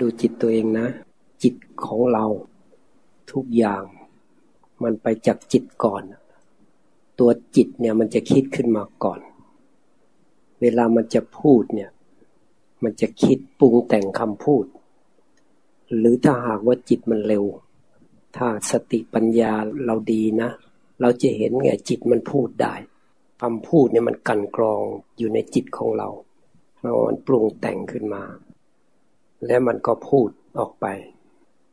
ดูจิตตัวเองนะ จิตของเราทุกอย่างมันไปจากจิตก่อน ตัวจิตเนี่ยมันจะคิดขึ้นมาก่อน เวลามันจะพูดเนี่ย มันจะคิดปรุงแต่งคำพูด หรือถ้าหากว่าจิตมันเร็ว ถ้าสติปัญญาเราดีนะ เราจะเห็นไงจิตมันพูดได้คำพูดเนี่ยมันกันกรองอยู่ในจิตของเราเรามันปรุงแต่งขึ้นมา และมันก็พูดออกไป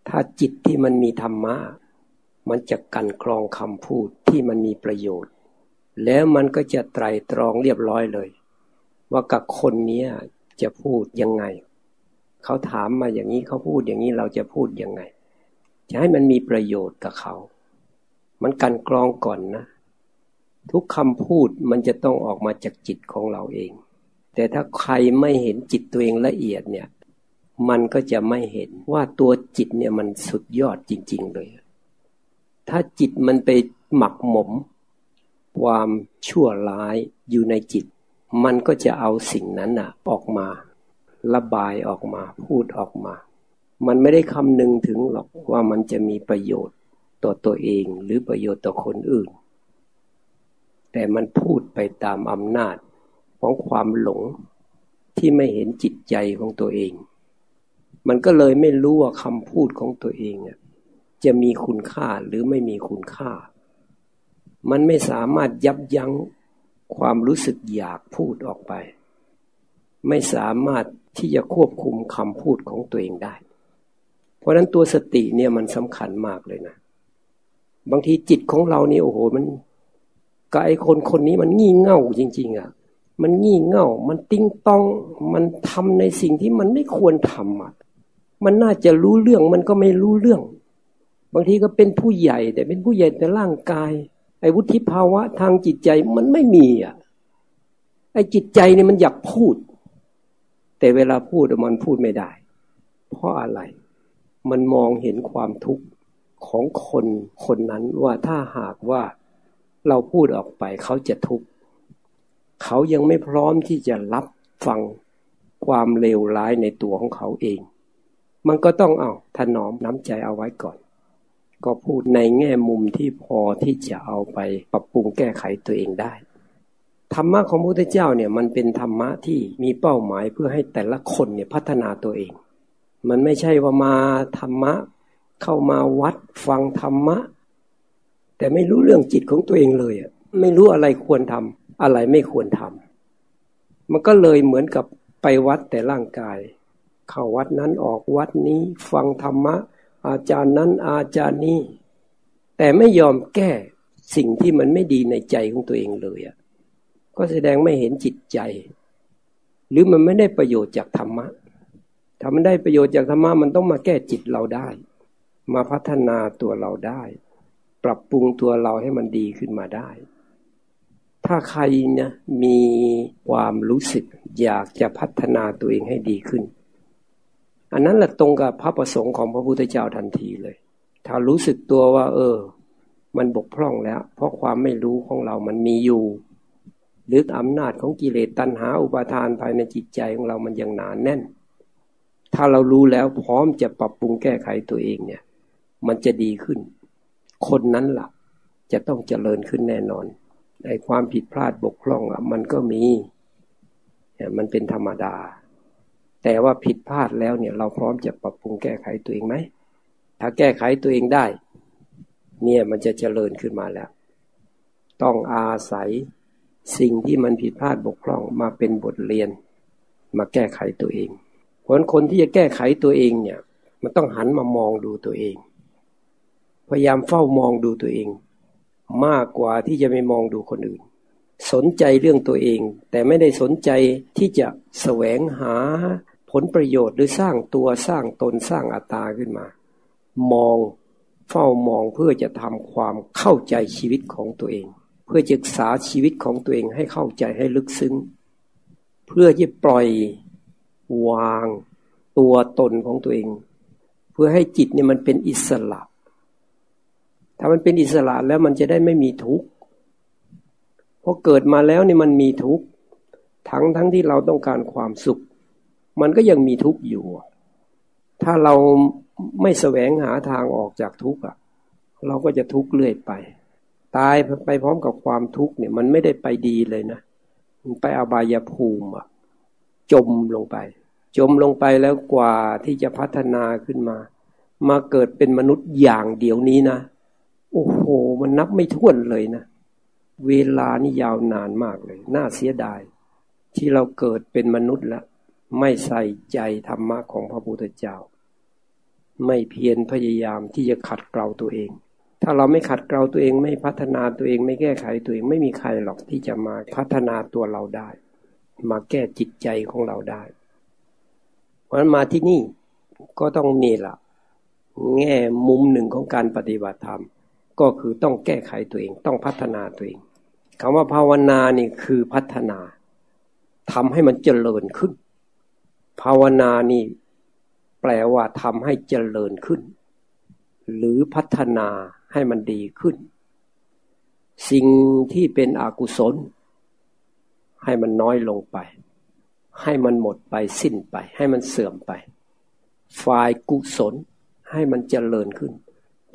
ถ้าจิตที่มันมีธรรมะ มันจะกันกรองคำพูดที่มันมีประโยชน์ แล้วมันก็จะไตรตรองเรียบร้อยเลย ว่ากับคนนี้จะพูดยังไง เขาถามมาอย่างนี้เขาพูดอย่างนี้เราจะพูดยังไง จะให้มันมีประโยชน์กับเขา มันกันกรองก่อนนะ ทุกคำพูดมันจะต้องออกมาจากจิตของเราเอง แต่ถ้าใครไม่เห็นจิตตัวเองละเอียดเนี่ย มันก็จะไม่เห็นว่าตัวจิตเนี่ยมันสุดยอดจริง ๆ เลย ถ้าจิตมันไปหมักหมม ความชั่วร้ายอยู่ในจิต มันก็จะเอาสิ่งนั้นอะ ออกมา ระบายออกมา พูดออกมา มันไม่ได้คำนึงถึงหรอกว่ามันจะมีประโยชน์ต่อตัวเองหรือประโยชน์ต่อคนอื่น แต่มันพูดไปตามอำนาจของความหลงที่ไม่เห็นจิตใจของตัวเอง มันก็เลยไม่รู้ว่าคำพูดของตัวเองจะมีคุณค่าหรือไม่มีคุณค่า มันไม่สามารถยับยั้งความรู้สึกอยากพูดออกไป ไม่สามารถที่จะควบคุมคำพูดของตัวเองได้ เพราะนั้นตัวสติเนี่ยมันสำคัญมากเลยนะ บางทีจิตของเรานี่โอ้โหมันกับไอ้คนคนนี้มันงี่เง่าจริง ๆอะ่ะมันงี่เง่า มันติ้งต้อง มันทำในสิ่งที่มันไม่ควรทำอะ มันน่าจะรู้เรื่องมันก็ไม่รู้เรื่อง บางทีก็เป็นผู้ใหญ่ แต่เป็นผู้ใหญ่แต่ร่างกาย ไอ้วุฒิภาวะทางจิตใจมันไม่มีอะไอ้จิตใจเนี่ยมันอยากพูด แต่เวลาพูดมันพูดไม่ได้ เพราะอะไร มันมองเห็นความทุกข์ของคนคนนั้นว่าถ้าหากว่าเราพูดออกไปเขาจะทุกข์เขายังไม่พร้อมที่จะรับฟังความเลวร้ายในตัวของเขาเอง มันก็ต้องเอาถนอมน้ำใจเอาไว้ก่อน ก็พูดในแง่มุมที่พอที่จะเอาไปปรับปรุงแก้ไขตัวเองได้ ธรรมะของพระพุทธเจ้าเนี่ยมันเป็นธรรมะที่มีเป้าหมายเพื่อให้แต่ละคนเนี่ยพัฒนาตัวเอง มันไม่ใช่ว่ามาธรรมะเข้ามาวัดฟังธรรมะ แต่ไม่รู้เรื่องจิตของตัวเองเลยอะไม่รู้อะไรควรทำอะไรไม่ควรทำมันก็เลยเหมือนกับไปวัดแต่ร่างกาย เข้าวัดนั้นออกวัดนี้ ฟังธรรมะ อาจารย์นั้นอาจารย์นี้ แต่ไม่ยอมแก้สิ่งที่มันไม่ดีในใจของตัวเองเลยอะก็แสดงไม่เห็นจิตใจ หรือมันไม่ได้ประโยชน์จากธรรมะถ้ามันได้ประโยชน์จากธรรมะมันต้องมาแก้จิตเราได้ มาพัฒนาตัวเราได้ ปรับปรุงตัวเราให้มันดีขึ้นมาได้ ถ้าใครนะมีความรู้สึกอยากจะพัฒนาตัวเองให้ดีขึ้น อันนั้นแหละตรงกับพระประสงค์ของพระพุทธเจ้าทันทีเลย ถ้ารู้สึกตัวว่า เออ มันบกพร่องแล้ว เพราะความไม่รู้ของเรามันมีอยู่ หรืออำนาจของกิเลสตัณหาอุปาทานภายในจิตใจของเรามันยังหนานแน่น ถ้าเรารู้แล้วพร้อมจะปรับปรุงแก้ไขตัวเองเนี่ย มันจะดีขึ้น คนนั้นละ่ะ จะต้องเจริญขึ้นแน่นอนไอ้ความผิดพลาดบกพร่องอะ มันก็มี มันเป็นธรรมดา แต่ว่าผิดพลาดแล้วเนี่ย เราพร้อมจะปรับปรุงแก้ไขตัวเองไหม ถ้าแก้ไขตัวเองได้ เนี่ยมันจะเจริญขึ้นมาแล้ว ต้องอาศัยสิ่งที่มันผิดพลาดบกพร่องมาเป็นบทเรียน มาแก้ไขตัวเองผลคนที่จะแก้ไขตัวเองเนี่ย มันต้องหันมามองดูตัวเอง พยายามเฝ้ามองดูตัวเอง มากกว่าที่จะไปมองดูคนอื่น สนใจเรื่องตัวเอง แต่ไม่ได้สนใจที่จะแสวงหา ลประโยชน์หรือสร้างตัวสร้างตนสร้างอัตตาขึ้นมา มองเฝ้ามองเพื่อจะทำความเข้าใจชีวิตของตัวเอง เพื่อศึกษาชีวิตของตัวเองให้เข้าใจให้ลึกซึ้ง เพื่อจะปล่อยวางตัวตนของตัวเอง เพื่อให้จิตเนี่ยมันเป็นอิสระ ถ้ามันเป็นอิสระแล้วมันจะได้ไม่มีทุกข์พอเกิดมาแล้วเนี่ยมันมีทุกข์ทั้งทั้งที่เราต้องการความสุข มันก็ยังมีทุกข์อยู่ ถ้าเราไม่แสวงหาทางออกจากทุกข์อะ เราก็จะทุกข์เรื่อยไป ตายไปพร้อมกับความทุกข์เนี่ย มันไม่ได้ไปดีเลยนะ มันไปอบายภูมิอะ จมลงไป จมลงไปแล้วกว่าที่จะพัฒนาขึ้นมา มาเกิดเป็นมนุษย์อย่างเดี๋ยวนี้นะ โอ้โห มันนับไม่ถ้วนเลยนะ เวลานี่ยาวนานมากเลย น่าเสียดาย ที่เราเกิดเป็นมนุษย์แล้ว ไม่ใส่ใจธรรมะของพระพุทธเจ้า ไม่เพียรพยายามที่จะขัดเกลาตัวเอง ถ้าเราไม่ขัดเกลาตัวเองไม่พัฒนาตัวเองไม่แก้ไขตัวเองไม่มีใครหรอกที่จะมาพัฒนาตัวเราได้ มาแก้จิตใจของเราได้ เพราะนั้นมาที่นี่ก็ต้องมีละแง่มุมหนึ่งของการปฏิบัติธรรม ก็คือต้องแก้ไขตัวเองต้องพัฒนาตัวเองคำว่าภาวนานี่คือพัฒนาทำให้มันเจริญขึ้น ภาวนานี่แปลว่าทำให้เจริญขึ้น หรือพัฒนาให้มันดีขึ้น สิ่งที่เป็นอกุศล ให้มันน้อยลงไป ให้มันหมดไปสิ้นไป ให้มันเสื่อมไป ฝ่ายกุศลให้มันเจริญขึ้น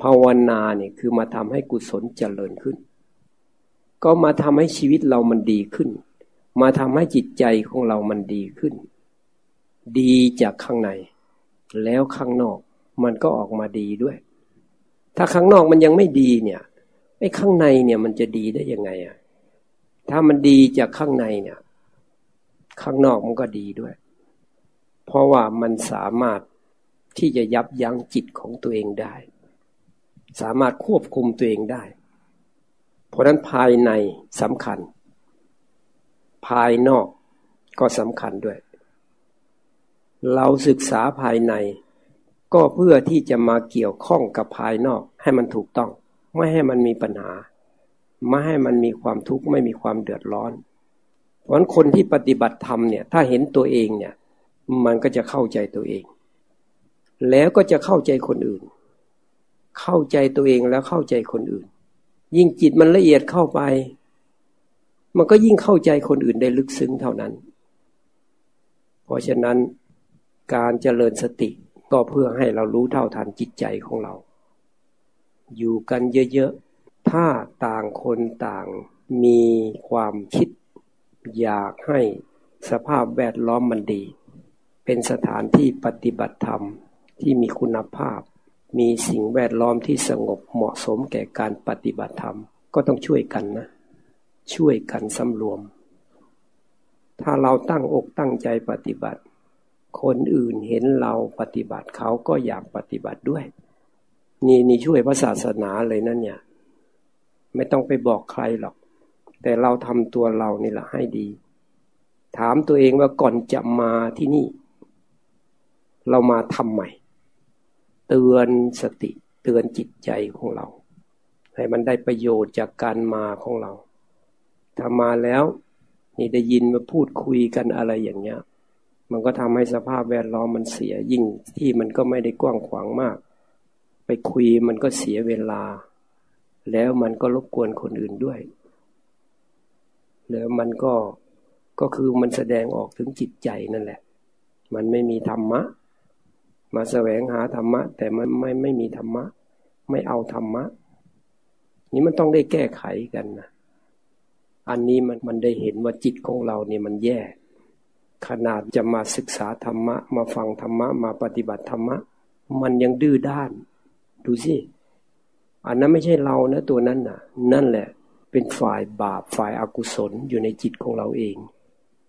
ภาวนาเนี่ยคือมาทำให้กุศลเจริญขึ้น ก็มาทำให้ชีวิตเรามันดีขึ้น มาทำให้จิตใจของเรามันดีขึ้น ดีจากข้างใน แล้วข้างนอก มันก็ออกมาดีด้วย ถ้าข้างนอกมันยังไม่ดีเนี่ยไอ้ข้างในเนี่ยมันจะดีได้ยังไงอะถ้ามันดีจากข้างในเนี่ย ข้างนอกมันก็ดีด้วย เพราะว่ามันสามารถที่จะยับยั้งจิตของตัวเองได้ สามารถควบคุมตัวเองได้ เพราะนั้นภายในสำคัญ ภายนอกก็สำคัญด้วย เราศึกษาภายใน ก็เพื่อที่จะมาเกี่ยวข้องกับภายนอก ให้มันถูกต้อง ไม่ให้มันมีปัญหา ไม่ให้มันมีความทุกข์ไม่มีความเดือดร้อน เพราะนั้นคนที่ปฏิบัติธรรมเนี่ย ถ้าเห็นตัวเองเนี่ย มันก็จะเข้าใจตัวเอง แล้วก็จะเข้าใจคนอื่น เข้าใจตัวเองแล้วเข้าใจคนอื่น ยิ่งจิตมันละเอียดเข้าไป มันก็ยิ่งเข้าใจคนอื่นได้ลึกซึ้งเท่านั้น เพราะฉะนั้น การเจริญสติก็เพื่อให้เรารู้เท่าทันจิตใจของเรา อยู่กันเยอะๆ ถ้าต่างคนต่างมีความคิด อยากให้สภาพแวดล้อมมันดี เป็นสถานที่ปฏิบัติธรรมที่มีคุณภาพ มีสิ่งแวดล้อมที่สงบเหมาะสมแก่การปฏิบัติธรรม ก็ต้องช่วยกันนะ ช่วยกันสำรวม ถ้าเราตั้งอกตั้งใจปฏิบัติ คนอื่นเห็นเราปฏิบัติเขาก็อยากปฏิบัติด้วย นี่นี่ช่วยพระศาสนาเลยนั่นเนี่ย ไม่ต้องไปบอกใครหรอก แต่เราทำตัวเรานี่แหละให้ดี ถามตัวเองว่าก่อนจะมาที่นี่ เรามาทำใหม่ เตือนสติเตือนจิตใจของเรา ให้มันได้ประโยชน์จากการมาของเราถ้ามาแล้ว นี่ได้ยินมาพูดคุยกันอะไรอย่างเงี้ย มันก็ทำให้สภาพแวดล้อมมันเสียยิ่งที่มันก็ไม่ได้กว้างขวางมาก ไปคุยมันก็เสียเวลา แล้วมันก็รบกวนคนอื่นด้วย แล้วมันก็ก็คือมันแสดงออกถึงจิตใจนั่นแหละ มันไม่มีธรรมะ มาแสวงหาธรรมะ แต่มันไม่ไม่มีธรรมะ ไม่เอาธรรมะ นี่มันต้องได้แก้ไขกันนะอันนี้มันมันได้เห็นว่าจิตของเราเนี่ยมันแย่ ขนาดจะมาศึกษาธรรมะ มาฟังธรรมะ มาปฏิบัติธรรมะ มันยังดื้อด้าน ดูสิ อันนั้นไม่ใช่เรานะตัวนั้นน่ะ นั่นแหละ เป็นฝ่ายบาปฝ่ายอากุศลอยู่ในจิตของเราเอง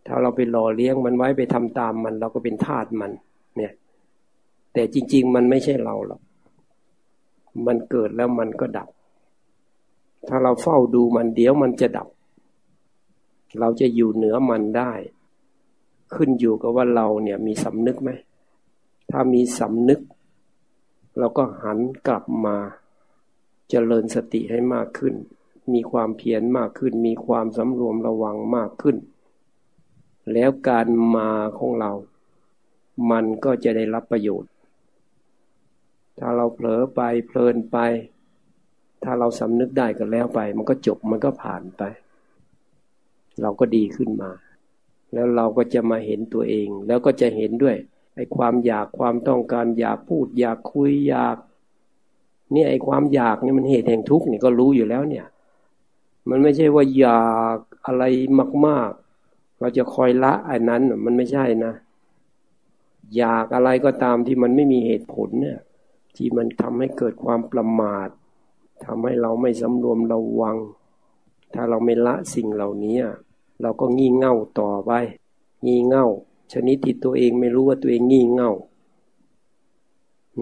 ถ้าเราไปหล่อเลี้ยงมันไว้ไปทำตามมัน เราก็เป็นทาสมัน เนี่ย แต่จริง ๆ มันไม่ใช่เราหรอกมันเกิดแล้วมันก็ดับ ถ้าเราเฝ้าดูมันเดี๋ยวมันจะดับ เราจะอยู่เหนือมันได้ ขึ้นอยู่กับว่าเราเนี่ยมีสำนึกไหม ถ้ามีสำนึก เราก็หันกลับมาจเจริญสติให้มากขึ้น มีความเพียรมากขึ้น มีความสำรวมระวังมากขึ้น แล้วการมาของเรา มันก็จะได้รับประโยชน์ ถ้าเราเผลอไปเพลินไป ถ้าเราสำนึกได้ก็แล้วไป มันก็จบมันก็ผ่านไป เราก็ดีขึ้นมา แล้วเราก็จะมาเห็นตัวเอง แล้วก็จะเห็นด้วยไอ้ความอยากความต้องการอยากพูดอยากคุยอยากเนี่ยไอ้ความอยากเนี่ยมันเหตุแห่งทุกข์เนี่ยก็รู้อยู่แล้วเนี่ย มันไม่ใช่ว่าอยากอะไรมาก ๆ เราจะคอยละอันนั้นมันไม่ใช่นะ อยากอะไรก็ตามที่มันไม่มีเหตุผลเนี่ย ที่มันทำให้เกิดความประมาททำให้เราไม่สำรวมระวัง ถ้าเราไม่ละสิ่งเหล่านี้ เราก็งี่เง่าต่อไป งี่เง่า ชนิดที่ตัวเองไม่รู้ว่าตัวเองงี่เง่า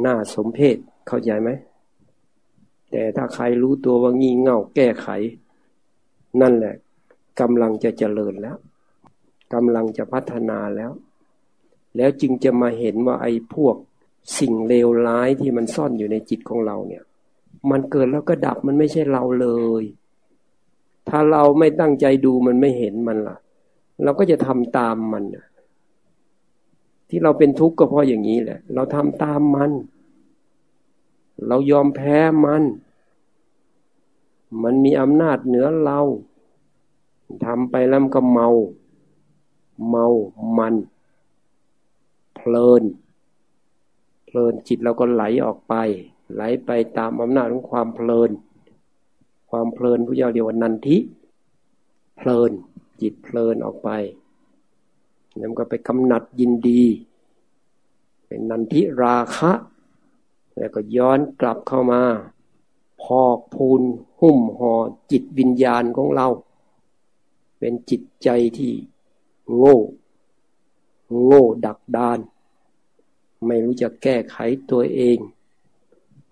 หน้าสมเพศเข้าใจไหม แต่ถ้าใครรู้ตัวว่างี่เง่า แก้ไข นั่นแหละกำลังจะเจริญแล้วกำลังจะพัฒนาแล้ว แล้วจึงจะมาเห็นว่าไอ้พวกสิ่งเลวร้ายที่มันซ่อนอยู่ในจิตของเราเนี่ย มันเกิดแล้วก็ดับมันไม่ใช่เราเลย ถ้าเราไม่ตั้งใจดูมันไม่เห็นมันล่ะ เราก็จะทำตามมันที่เราเป็นทุกข์ก็เพราะอย่างนี้แหละ เราทำตามมัน เรายอมแพ้มัน มันมีอำนาจเหนือเราทำไปแล้วก็เมา เมามัน เพลิน เพลินจิตเราก็ไหลออกไป ไหลไปตามอำนาจของความเพลิน ความเพลินผู้เจ้าเรียกว่านันทิเพลิน จิตเพลินออกไปแล้วก็ไปกำหนัดยินดี เป็นนันทิราคะ แล้วก็ย้อนกลับเข้ามาพอกพูนหุ้มห่อจิตวิญญาณของเรา เป็นจิตใจที่โง่ โง่ดักดาน ไม่รู้จักแก้ไขตัวเอง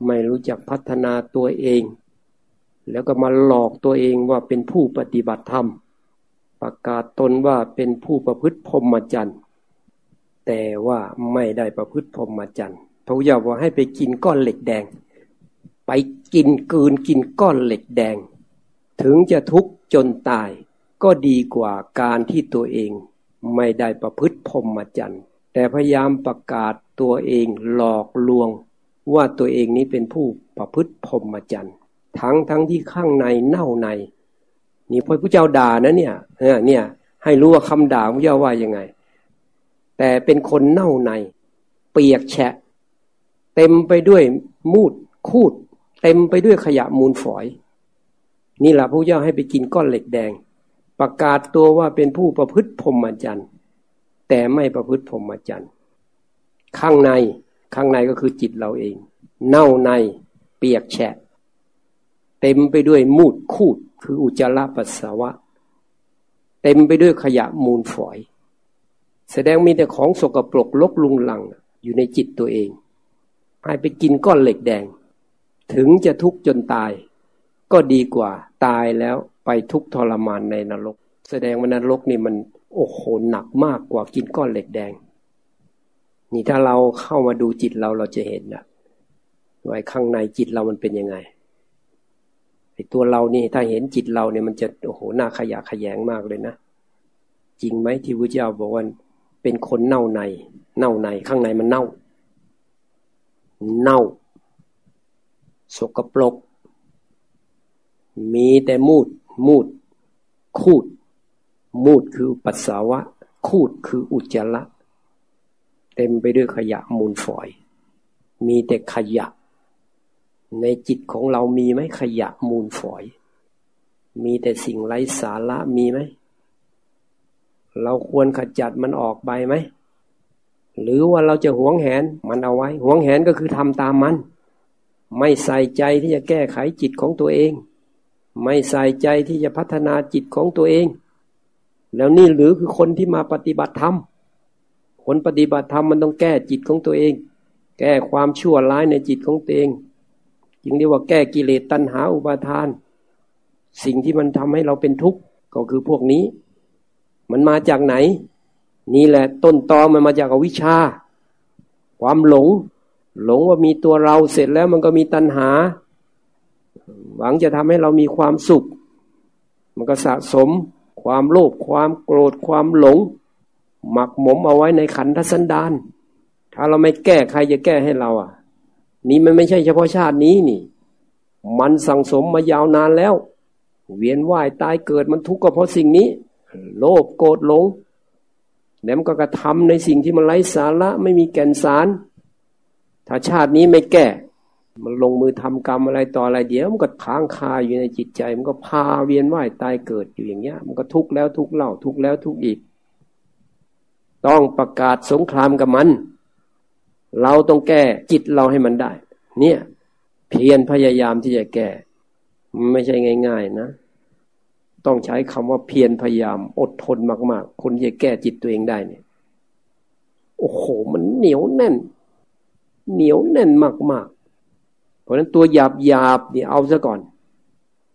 ไม่รู้จักพัฒนาตัวเอง แล้วก็มาหลอกตัวเองว่าเป็นผู้ปฏิบัติธรรม ประกาศตนว่าเป็นผู้ประพฤติพรหมจรรย์แต่ว่าไม่ได้ประพฤติพรหมจรรย์พระพุทธเจ้าบอกให้ไปกินก้อนเหล็กแดง ไปกินกืนกินก้อนเหล็กแดง ถึงจะทุกข์จนตาย ก็ดีกว่าการที่ตัวเองไม่ได้ประพฤติพรหมจรรย์แต่พยายามประกาศตัวเองหลอกลวง ว่าตัวเองนี้เป็นผู้ประพฤติพรหมจรรย์ ทั้งทั้งที่ข้างในเน่าใน นี่พระพุทธเจ้าด่านะเนี่ยเนี่ย ให้รู้ว่าคำด่าพระเจ้าว่ายังไง แต่เป็นคนเน่าใน เปียกแฉะ เต็มไปด้วยมูดคูด เต็มไปด้วยขยะมูลฝอย นี่แหละพระเจ้าให้ไปกินก้อนเหล็กแดง ประกาศตัวว่าเป็นผู้ประพฤติพรหมจรรย์แต่ไม่ประพฤติพรหมจรรย์ข้างในข้างในก็คือจิตเราเอง เน่าในเปียกแฉะ เต็มไปด้วยมูดคูดคืออุจจาระปัสสาวะ เต็มไปด้วยขยะมูลฝอย แสดงมีแต่ของสกปรกลกลุงลังอยู่ในจิตตัวเองให้ไปกินก้อนเหล็กแดง ถึงจะทุกข์จนตาย ก็ดีกว่าตายแล้วไปทุกข์ทรมานในนรก แสดงว่านรกนี่มันโอ้โหหนักมากกว่ากินก้อนเหล็กแดง นี่ถ้าเราเข้ามาดูจิตเราเราจะเห็นนะว่าข้างในจิตเรามันเป็นยังไง ไอ้ตัวเรานี่ถ้าเห็นจิตเราเนี่ยมันจะโอ้โหหน้าขยะขยงมากเลยนะ จริงไหมที่พระเจ้าบอกว่าเป็นคนเน่าใน เน่าในข้างในมันเน่า เน่า สกปรก มีแต่มูด มูด คูด มูดคือปัสสาวะ คูดคืออุจจาระ เต็มไปด้วยขยะมูลฝอย มีแต่ขยะ ในจิตของเรามีไหมขยะมูลฝอย มีแต่สิ่งไร้สาระมีไหม เราควรขจัดมันออกไปไหม หรือว่าเราจะหวงแหนมันเอาไว้ หวงแหนก็คือทำตามมัน ไม่ใส่ใจที่จะแก้ไขจิตของตัวเอง ไม่ใส่ใจที่จะพัฒนาจิตของตัวเอง แล้วนี่หรือคือคนที่มาปฏิบัติธรรม คนปฏิบัติธรรมมันต้องแก้จิตของตัวเอง แก้ความชั่วร้ายในจิตของตัวเอง จึงเรียกว่าแก้กิเลสตัณหาอุปาทาน สิ่งที่มันทำให้เราเป็นทุกข์ก็คือพวกนี้ มันมาจากไหน นี่แหละต้นตอมันมาจากอวิชชา ความหลง หลงว่ามีตัวเราเสร็จแล้วมันก็มีตัณหา หวังจะทำให้เรามีความสุข มันก็สะสม ความโลภความโกรธความหลง หมักหมมเอาไว้ในขันธสันดานถ้าเราไม่แก้ใครจะแก้ให้เราอะ นี่มันไม่ใช่เฉพาะชาตินี้นี่ มันสั่งสมมายาวนานแล้ว เวียนว่ายตายเกิดมันทุกข์ก็เพราะสิ่งนี้ โลภโกรธหลงแล้วมันก็กระทำในสิ่งที่มันไร้สาระไม่มีแก่นสาร ถ้าชาตินี้ไม่แก้มันลงมือทำกรรมอะไรต่ออะไรเดี๋ยวมันก็ค้างคาอยู่ในจิตใจ มันก็พาเวียนว่ายตายเกิดอยู่อย่างเงี้ย มันก็ทุกข์แล้วทุกข์เล่าทุกข์แล้วทุกข์อีก ต้องประกาศสงครามกับมัน เราต้องแก้จิตเราให้มันได้ เนี่ย เพียรพยายามที่จะแก้ไม่ใช่ง่าย ๆนะ ต้องใช้คำว่าเพียรพยายาม อดทนมาก ๆ คนที่จะแก้จิตตัวเองได้เนี่ย โอ้โห มันเหนียวแน่น เหนียวแน่นมาก ๆ เพราะฉะนั้นตัวหยาบหยาบเนี่เอาซะก่อน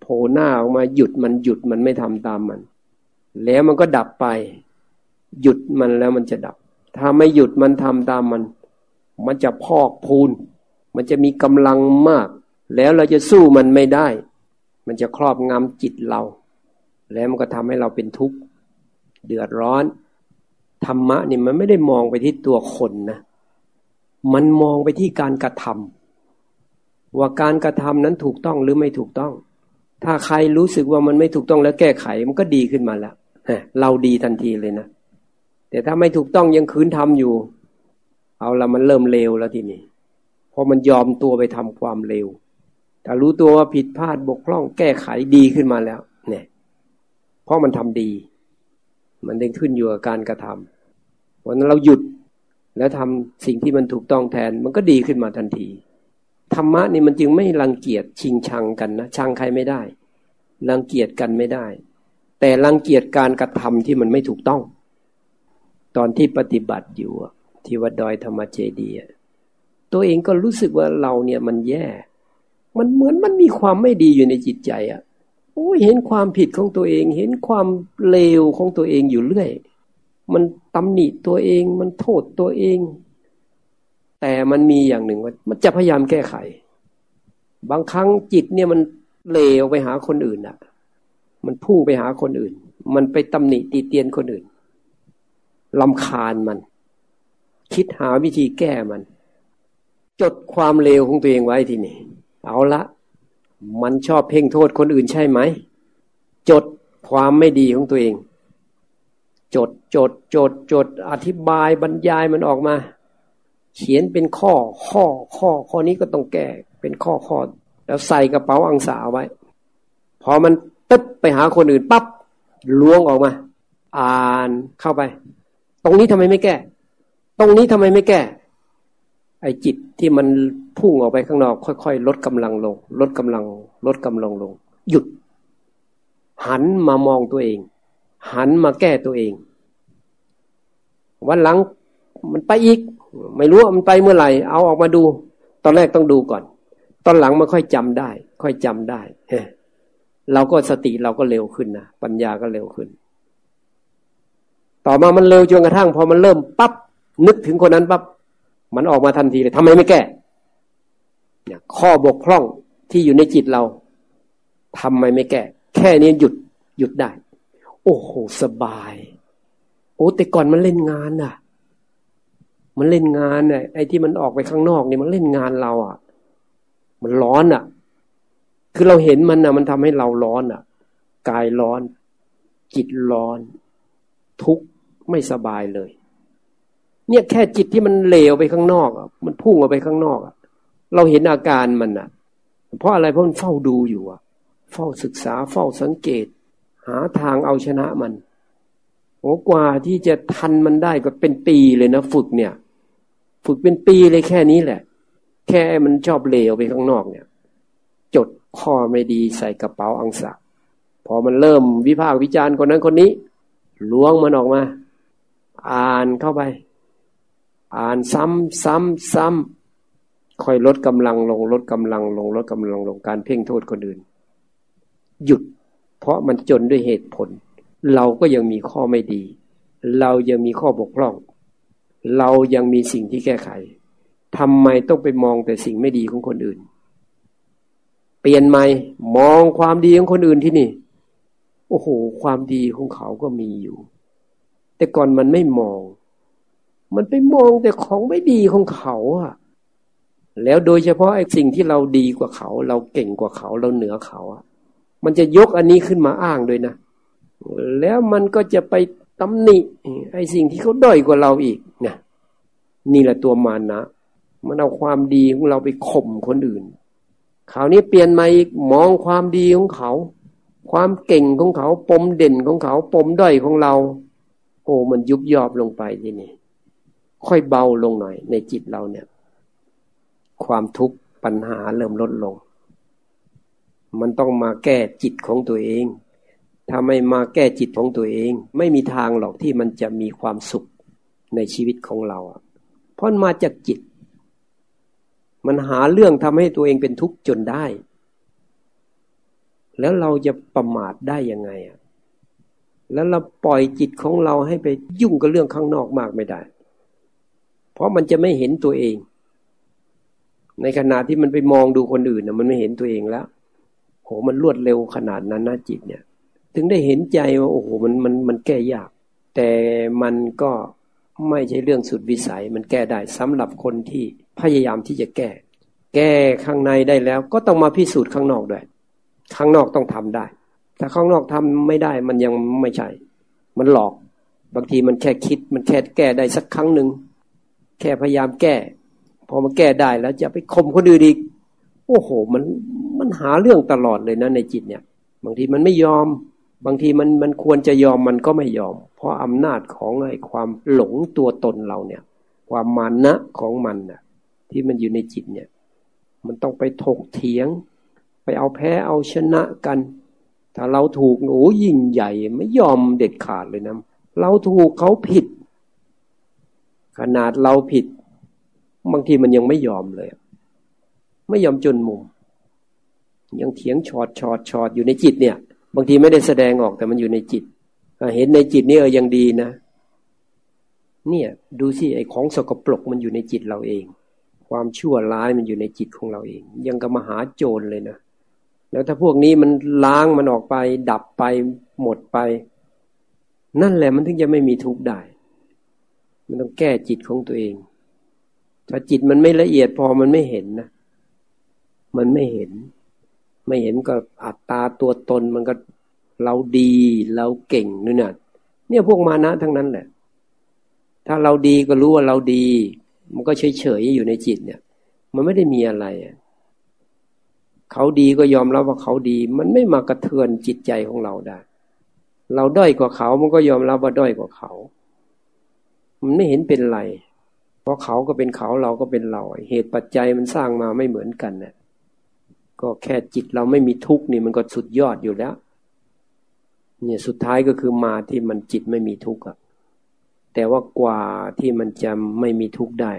โผล่หน้าออกมาหยุดมันหยุดมันไม่ทำตามมัน แล้วมันก็ดับไป หยุดมันแล้วมันจะดับ ถ้าไม่หยุดมันทำตามมัน มันจะพอกพูน มันจะมีกำลังมาก แล้วเราจะสู้มันไม่ได้ มันจะครอบงำจิตเรา แล้วมันก็ทำให้เราเป็นทุกข์เดือดร้อน ธรรมะนี่มันไม่ได้มองไปที่ตัวคนนะ มันมองไปที่การกระทำว่าการกระทำนั้นถูกต้องหรือไม่ถูกต้อง ถ้าใครรู้สึกว่ามันไม่ถูกต้องแล้วแก้ไขมันก็ดีขึ้นมาแล้วเราดีทันทีเลยนะ แต่ถ้าไม่ถูกต้องยังคืนทำอยู่ เอาละมันเริ่มเลวแล้วทีนี้พอมันยอมตัวไปทำความเลวถ้ารู้ตัวว่าผิดพลาดบกพร่องแก้ไขดีขึ้นมาแล้ว เนี่ย เพราะมันทำดี มันเด้งขึ้นอยู่กับการกระทำวันนั้นเราหยุดแล้วทำสิ่งที่มันถูกต้องแทน มันก็ดีขึ้นมาทันทีธรรมะนี่มันจึงไม่รังเกียจชิงชังกันนะชังใครไม่ได้ รังเกียจกันไม่ได้ แต่รังเกียจการกระทำที่มันไม่ถูกต้อง ตอนที่ปฏิบัติอยู่ ที่วัดดอยธรรมเจดีตัวเองก็รู้สึกว่าเราเนี่ยมันแย่ มันเหมือนมันมีความไม่ดีอยู่ในจิตใจอะโอ้เห็นความผิดของตัวเอง เห็นความเลวของตัวเองอยู่เรื่อย มันตำหนิตัวเอง มันโทษตัวเอง แต่มันมีอย่างหนึ่งว่า มันจะพยายามแก้ไข บางครั้งจิตเนี่ยมันเลวไปหาคนอื่นอะมันพุ่งไปหาคนอื่น มันไปตำหนิตีเตียนคนอื่นลำคาญมัน คิดหาวิธีแก้มัน จดความเลวของตัวเองไว้ทีนี่เอาละ มันชอบเพ่งโทษคนอื่นใช่ไหม จดความไม่ดีของตัวเอง จดจดจดจดอธิบายบรรยายมันออกมา เขียนเป็นข้อ ข้อข้อข้อนี้ก็ต้องแก้เป็นข้อข้อแล้วใส่กระเป๋าอังสาไว้ พอมันตึ๊บไปหาคนอื่นปับ๊บล้วงออกมา อ่านเข้าไป ตรงนี้ทำไมไม่แก้ ตรงนี้ทำไมไม่แก้ ไอ้จิตที่มันพุ่งออกไปข้างนอก ค่อยๆ ลดกำลังลง ลดกำลัง ลดกำลังลง หยุด หันมามองตัวเอง หันมาแก้ตัวเอง วันหลังมันไปอีก ไม่รู้ว่ามันไปเมื่อไหร่ เอาออกมาดู ตอนแรกต้องดูก่อน ตอนหลังมันค่อยจำได้ ค่อยจำได้เราก็สติเราก็เร็วขึ้นนะปัญญาก็เร็วขึ้น ต่อมามันเร็วจนกระทั่ง พอมันเริ่มปั๊บ นึกถึงคนนั้นปั๊บมันออกมาทันทีเลยทำไมไม่แก้เนี่ยข้อบกพร่องที่อยู่ในจิตเราทำไมไม่แก้ แค่นี้หยุดหยุดได้ โอ้โหสบาย โอ้แต่ก่อนมันเล่นงานน่ะ มันเล่นงานน่ะไอ้ที่มันออกไปข้างนอกนี่มันเล่นงานเรา อะ มันร้อนอะ คือเราเห็นมันน่ะ มันทำให้เราร้อนอะ กายร้อน จิตร้อน ทุกข์ไม่สบายเลย เนี่ยแค่จิตที่มันเลวไปข้างนอกมันพุ่งออกไปข้างนอกเราเห็นอาการมันอะ เพราะอะไรเพราะมันเฝ้าดูอยู่อะ เฝ้าศึกษาเฝ้าสังเกต หาทางเอาชนะมันโอ้กว่าที่จะทันมันได้ก็เป็นปีเลยนะฝึกเนี่ย ฝึกเป็นปีเลยแค่นี้แหละ แค่มันชอบเลวไปข้างนอกเนี่ย จดข้อไม่ดีใส่กระเป๋าอังสะพอมันเริ่มวิพากษ์วิจารณ์คนนั้นคนนี้ล้วงมันออกมา อ่านเข้าไป อ่านซ้ำซ้ำซ้ำค่อยลดกำลังลงลดกำลังลงลดกำลังลงการเพ่งโทษคนอื่น หยุด เพราะมันจนด้วยเหตุผล เราก็ยังมีข้อไม่ดี เรายังมีข้อบกพร่อง เรายังมีสิ่งที่แก้ไขทำไมต้องไปมองแต่สิ่งไม่ดีของคนอื่น เปลี่ยนใหม่มองความดีของคนอื่นที่นี่ โอ้โห ความดีของเขาก็มีอยู่ แต่ก่อนมันไม่มอง มันไปมองแต่ของไม่ดีของเขาอะแล้วโดยเฉพาะไอ้สิ่งที่เราดีกว่าเขา เราเก่งกว่าเขาเราเหนือเขาอะมันจะยกอันนี้ขึ้นมาอ้างด้วยนะ แล้วมันก็จะไปตำหนิไอ้สิ่งที่เขาด้อยกว่าเราอีกนะนี่แหละตัวมานะ มันเอาความดีของเราไปข่มคนอื่นคราวนี้เปลี่ยนมาอีกมองความดีของเขา ความเก่งของเขา ปมเด่นของเขา ปมด้อยของเรา โอ้มันยุบยอบลงไปทีนี้ ค่อยเบาลงหน่อย ในจิตเราเนี่ย ความทุกข์ปัญหาเริ่มลดลง มันต้องมาแก้จิตของตัวเองถ้าไม่มาแก้จิตของตัวเอง ไม่มีทางหรอกที่มันจะมีความสุขในชีวิตของเราเพราะมาจากจิต มันหาเรื่องทำให้ตัวเองเป็นทุกข์จนได้ แล้วเราจะประมาทได้ยังไงอะแล้วเราปล่อยจิตของเราให้ไปยุ่งกับเรื่องข้างนอกมากไม่ได้ เพราะมันจะไม่เห็นตัวเอง ในขณะที่มันไปมองดูคนอื่นนะมันไม่เห็นตัวเองแล้วโหมันรวดเร็วขนาดนั้นนะจิตเนี่ย ถึงได้เห็นใจว่าโอ้โหมันมันมันแก้ยาก แต่มันก็ไม่ใช่เรื่องสุดวิสัย มันแก้ได้สำหรับคนที่พยายามที่จะแก้ แก้ข้างในได้แล้ว ก็ต้องมาพิสูจน์ข้างนอกด้วยข้างนอกต้องทำได้ ถ้าข้างนอกทำไม่ได้มันยังไม่ใช่ มันหลอก บางทีมันแค่คิด มันแค่แก้ได้สักครั้งหนึ่ง แค่พยายามแก้ พอมาแก้ได้แล้วจะไปข่มคนอื่นอีกโอ้โห มันมันหาเรื่องตลอดเลยนะในจิตเนี่ย บางทีมันไม่ยอม บางทีมันมันควรจะยอมมันก็ไม่ยอม เพราะอำนาจของไอ้ความหลงตัวตนเราเนี่ย ความมานะของมันน่ะ ที่มันอยู่ในจิตเนี่ย มันต้องไปถกเถียง ไปเอาแพ้เอาชนะกัน ถ้าเราถูกโอ้ยิ่งใหญ่ไม่ยอมเด็ดขาดเลยนะเราถูกเขาผิด ขนาดเราผิด บางทีมันยังไม่ยอมเลย ไม่ยอมจนมุม ยังเถียงชอดชอดชอดอยู่ในจิตเนี่ย บางทีไม่ได้แสดงออกแต่มันอยู่ในจิตเห็นในจิตนี่เออยังดีนะ เนี่ย ดูสิไอ้ของสกปรกมันอยู่ในจิตเราเอง ความชั่วร้ายมันอยู่ในจิตของเราเอง ยังกับมหาโจรเลยนะแล้วถ้าพวกนี้มันล้างมันออกไป ดับไปหมดไป นั่นแหละมันถึงจะไม่มีทุกข์ได้ มันต้องแก้จิตของตัวเอง ถ้าจิตมันไม่ละเอียดพอมันไม่เห็นนะ มันไม่เห็น ไม่เห็นก็อัตตาตัวตนมันก็เราดีเราเก่งนู่นน่ะ เนี่ยพวกมานะทั้งนั้นแหละ ถ้าเราดีก็รู้ว่าเราดี มันก็เฉยเฉยอยู่ในจิตเนี่ย มันไม่ได้มีอะไรเขาดีก็ยอมรับว่าเขาดี มันไม่มากระเทือนจิตใจของเราได้ เราด้อยกว่าเขา มันก็ยอมรับว่าด้อยกว่าเขา มันไม่เห็นเป็นไร เพราะเขาก็เป็นเขาเราก็เป็นเรา เหตุปัจจัยมันสร้างมาไม่เหมือนกันเนี่ยก็แค่จิตเราไม่มีทุกข์นี่มันก็สุดยอดอยู่แล้ว เนี่ยสุดท้ายก็คือมาที่มันจิตไม่มีทุกข์อะแต่ว่ากว่าที่มันจะไม่มีทุกข์ได้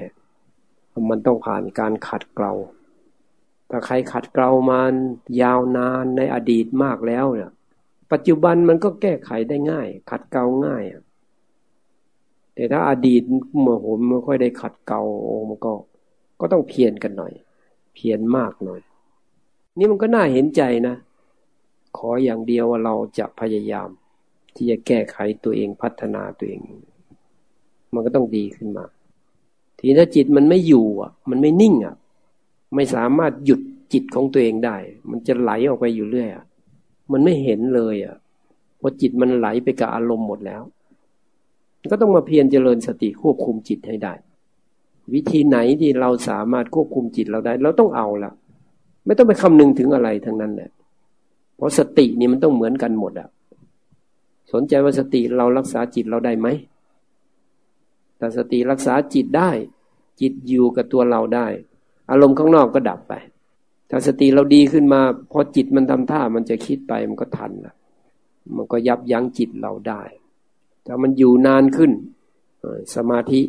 มันต้องผ่านการขัดเกลาถ้าใครขัดเกลามันยาวนานในอดีตมากแล้วเนี่ย ปัจจุบันมันก็แก้ไขได้ง่าย ขัดเกลาง่าย แต่ถ้าอดีตเมื่อผมไม่ค่อยได้ขัดเกลาโอ้มันก็ ก็ต้องเพียรกันหน่อย เพียรมากหน่อย นี่มันก็น่าเห็นใจนะ ขออย่างเดียวว่าเราจะพยายาม ที่จะแก้ไขตัวเองพัฒนาตัวเอง มันก็ต้องดีขึ้นมา ทีถ้าจิตมันไม่อยู่อะ มันไม่นิ่งอะ ไม่สามารถหยุดจิตของตัวเองได้ มันจะไหลออกไปอยู่เรื่อยอะ มันไม่เห็นเลยอะเพราะจิตมันไหลไปกับอารมณ์หมดแล้ว ก็ต้องมาเพียรเจริญสติควบคุมจิตให้ได้ วิธีไหนที่เราสามารถควบคุมจิตเราได้ เราต้องเอาละไม่ต้องไปคำนึงถึงอะไรทั้งนั้นแหละเพราะสตินี่มันต้องเหมือนกันหมดอะสนใจว่าสติเรารักษาจิตเราได้ไหมแต่สติรักษาจิตได้ จิตอยู่กับตัวเราได้ อารมณ์ข้างนอกก็ดับไป ถ้าสติเราดีขึ้นมาพอจิตมันทำท่ามันจะคิดไปมันก็ทันละมันก็ยับยั้งจิตเราได้ ถ้ามันอยู่นานขึ้น สมาธิ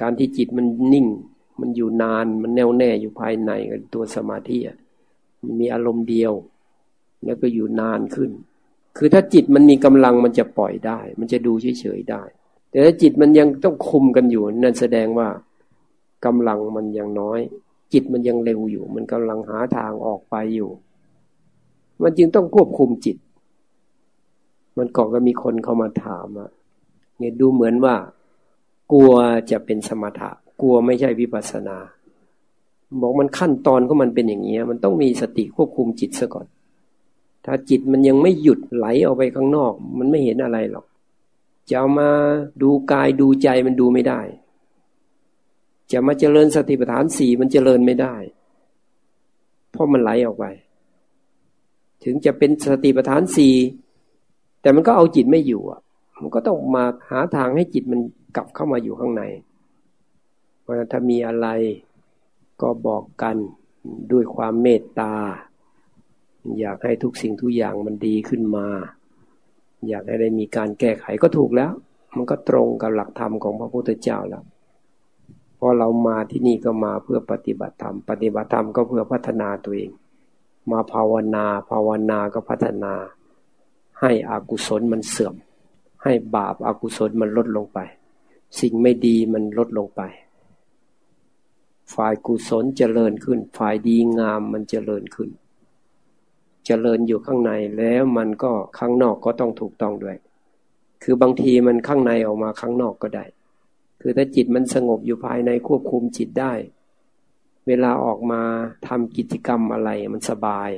การที่จิตมันนิ่ง มันอยู่นานมันแน่วแน่อยู่ภายในตัวสมาธิมันมีอารมณ์เดียว แล้วก็อยู่นานขึ้น คือถ้าจิตมันมีกำลังมันจะปล่อยได้ มันจะดูเฉยๆได้ แต่ถ้าจิตมันยังต้องคุมกันอยู่ นั่นแสดงว่ากำลังมันยังน้อย จิตมันยังเร็วอยู่ มันกำลังหาทางออกไปอยู่ มันจึงต้องควบคุมจิต มันก่อนก็มีคนเข้ามาถามอะ เนี่ยดูเหมือนว่า กลัวจะเป็นสมถะ กลัวไม่ใช่วิปัสนา บอกมันขั้นตอนก็มันเป็นอย่างนี้มันต้องมีสติควบคุมจิตซะก่อน ถ้าจิตมันยังไม่หยุดไหลออกไปข้างนอก มันไม่เห็นอะไรหรอกจะามาดูกายดูใจมันดูไม่ได้ จะมาเจริญสติปัฏฐานสี่มันเจริญไม่ได้ เพราะมันไหลออกไป ถึงจะเป็นสติปัฏฐานสี่แต่มันก็เอาจิตไม่อยู่อะ มันก็ต้องมาหาทางให้จิตมันกลับเข้ามาอยู่ข้างใน เพราะถ้ามีอะไรก็บอกกันด้วยความเมตตา อยากให้ทุกสิ่งทุกอย่างมันดีขึ้นมา อยากให้ได้มีการแก้ไขก็ถูกแล้ว มันก็ตรงกับหลักธรรมของพระพุทธเจ้าแล้วพอเรามาที่นี่ก็มาเพื่อปฏิบัติธรรม ปฏิบัติธรรมก็เพื่อพัฒนาตัวเอง มาภาวนา ภาวนาก็พัฒนา ให้อากุศลมันเสื่อม ให้บาปอากุศลมันลดลงไป สิ่งไม่ดีมันลดลงไป ฝ่ายกุศลเจริญขึ้น ฝ่ายดีงามมันเจริญขึ้น เจริญอยู่ข้างในแล้วมันก็ข้างนอกก็ต้องถูกต้องด้วย คือบางทีมันข้างในออกมาข้างนอกก็ได้ คือถ้าจิตมันสงบอยู่ภายในควบคุมจิตได้ เวลาออกมาทำกิจกรรมอะไรมันสบาย